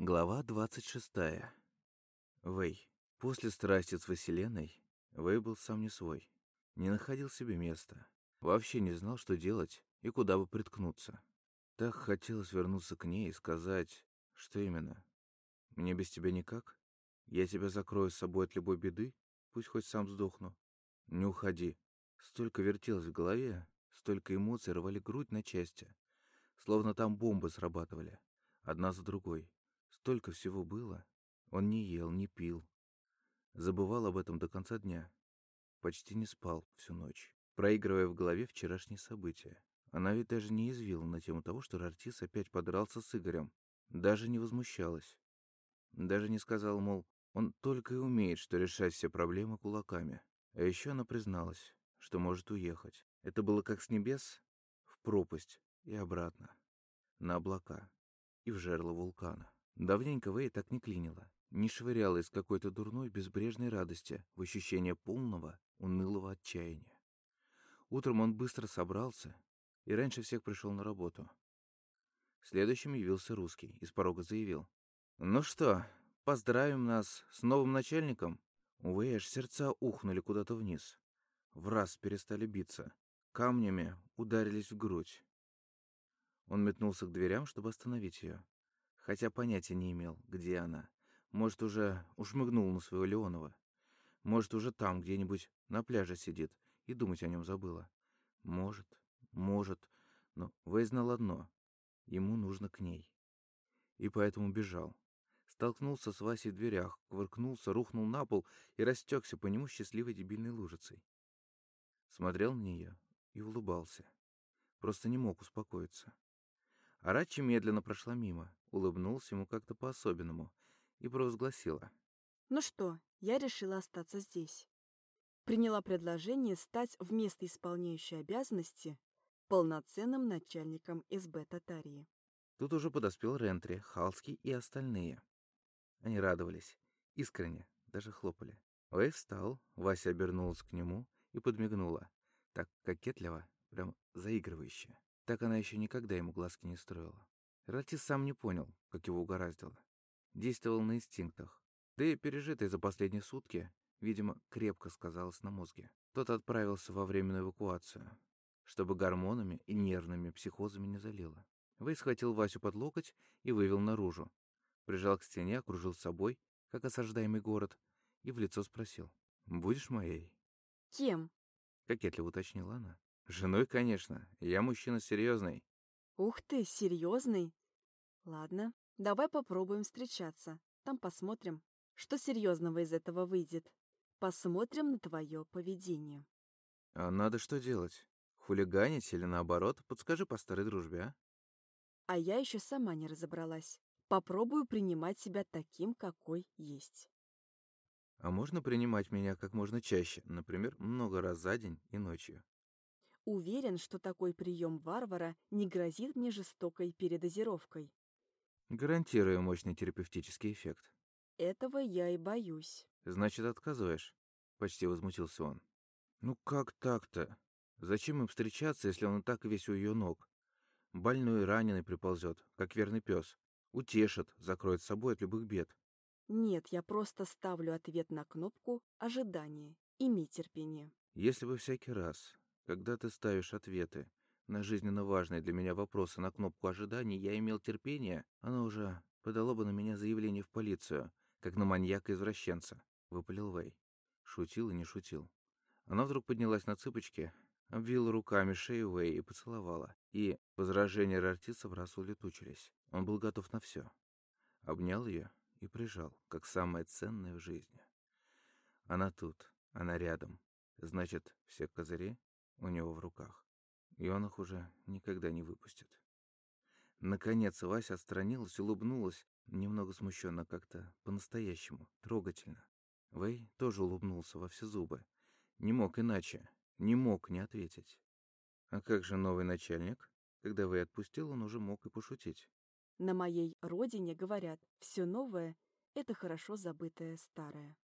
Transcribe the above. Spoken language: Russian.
Глава 26. Вэй. После страсти с Василеной Вэй был сам не свой. Не находил себе места. Вообще не знал, что делать и куда бы приткнуться. Так хотелось вернуться к ней и сказать, что именно. «Мне без тебя никак? Я тебя закрою с собой от любой беды? Пусть хоть сам сдохну. Не уходи». Столько вертелось в голове, столько эмоций рвали грудь на части. Словно там бомбы срабатывали. Одна за другой. Столько всего было. Он не ел, не пил. Забывал об этом до конца дня. Почти не спал всю ночь, проигрывая в голове вчерашние события. Она ведь даже не извила на тему того, что Рартис опять подрался с Игорем. Даже не возмущалась. Даже не сказала, мол, он только и умеет, что решать все проблемы кулаками. А еще она призналась, что может уехать. Это было как с небес в пропасть и обратно, на облака и в жерло вулкана. Давненько Вэй так не клинила, не швыряла из какой-то дурной безбрежной радости в ощущение полного, унылого отчаяния. Утром он быстро собрался и раньше всех пришел на работу. Следующим явился русский и с порога заявил. «Ну что, поздравим нас с новым начальником?» У Вэй аж сердца ухнули куда-то вниз. В раз перестали биться. Камнями ударились в грудь. Он метнулся к дверям, чтобы остановить ее. Хотя понятия не имел, где она. Может, уже ушмыгнул на своего Леонова. Может, уже там, где-нибудь на пляже сидит и думать о нем забыла. Может, может, но Вэй одно — ему нужно к ней. И поэтому бежал. Столкнулся с Васей в дверях, кувыркнулся, рухнул на пол и растекся по нему счастливой дебильной лужицей. Смотрел на нее и улыбался. Просто не мог успокоиться. Арачи медленно прошла мимо, улыбнулся ему как-то по-особенному и провозгласила. «Ну что, я решила остаться здесь. Приняла предложение стать вместо исполняющей обязанности полноценным начальником СБ Татарии». Тут уже подоспел Рентри, Халский и остальные. Они радовались, искренне, даже хлопали. Вэй встал, Вася обернулась к нему и подмигнула. Так кокетливо, прям заигрывающе. Так она еще никогда ему глазки не строила. Ратис сам не понял, как его угораздило. Действовал на инстинктах. Да и пережитое за последние сутки, видимо, крепко сказалось на мозге. Тот отправился во временную эвакуацию, чтобы гормонами и нервными психозами не залило. Вэй схватил Васю под локоть и вывел наружу. Прижал к стене, окружил собой, как осаждаемый город, и в лицо спросил. «Будешь моей?» «Кем?» — кокетливо уточнила она. «Женой, конечно. Я мужчина серьезный. Ух ты, серьезный? Ладно, давай попробуем встречаться. Там посмотрим, что серьезного из этого выйдет. Посмотрим на твое поведение. А надо что делать? Хулиганить или наоборот? Подскажи по старой дружбе, а? А я еще сама не разобралась. Попробую принимать себя таким, какой есть. А можно принимать меня как можно чаще, например, много раз за день и ночью? Уверен, что такой прием варвара не грозит мне жестокой передозировкой. Гарантирую мощный терапевтический эффект. Этого я и боюсь. Значит, отказываешь? Почти возмутился он. Ну как так-то? Зачем им встречаться, если он и так весь у ее ног? Больной и раненый приползет, как верный пес. Утешит, закроет с собой от любых бед. Нет, я просто ставлю ответ на кнопку ожидания. Имей терпение. Если бы всякий раз, когда ты ставишь ответы на жизненно важные для меня вопросы на кнопку ожидания, я имел терпение, оно уже подало бы на меня заявление в полицию, как на маньяка-извращенца», — выпалил Вэй. Шутил и не шутил. Она вдруг поднялась на цыпочки, обвила руками шею Вэй и поцеловала. И возражения Рартиса в раз улетучились. Он был готов на все. Обнял ее и прижал, как самое ценное в жизни. Она тут, она рядом. Значит, все козыри у него в руках, и он их уже никогда не выпустит. Наконец Вася отстранилась, улыбнулась, немного смущенно как-то, по-настоящему, трогательно. Вэй тоже улыбнулся во все зубы. Не мог иначе, не мог не ответить. А как же новый начальник? Когда Вэй отпустил, он уже мог и пошутить. На моей родине говорят, все новое — это хорошо забытое старое.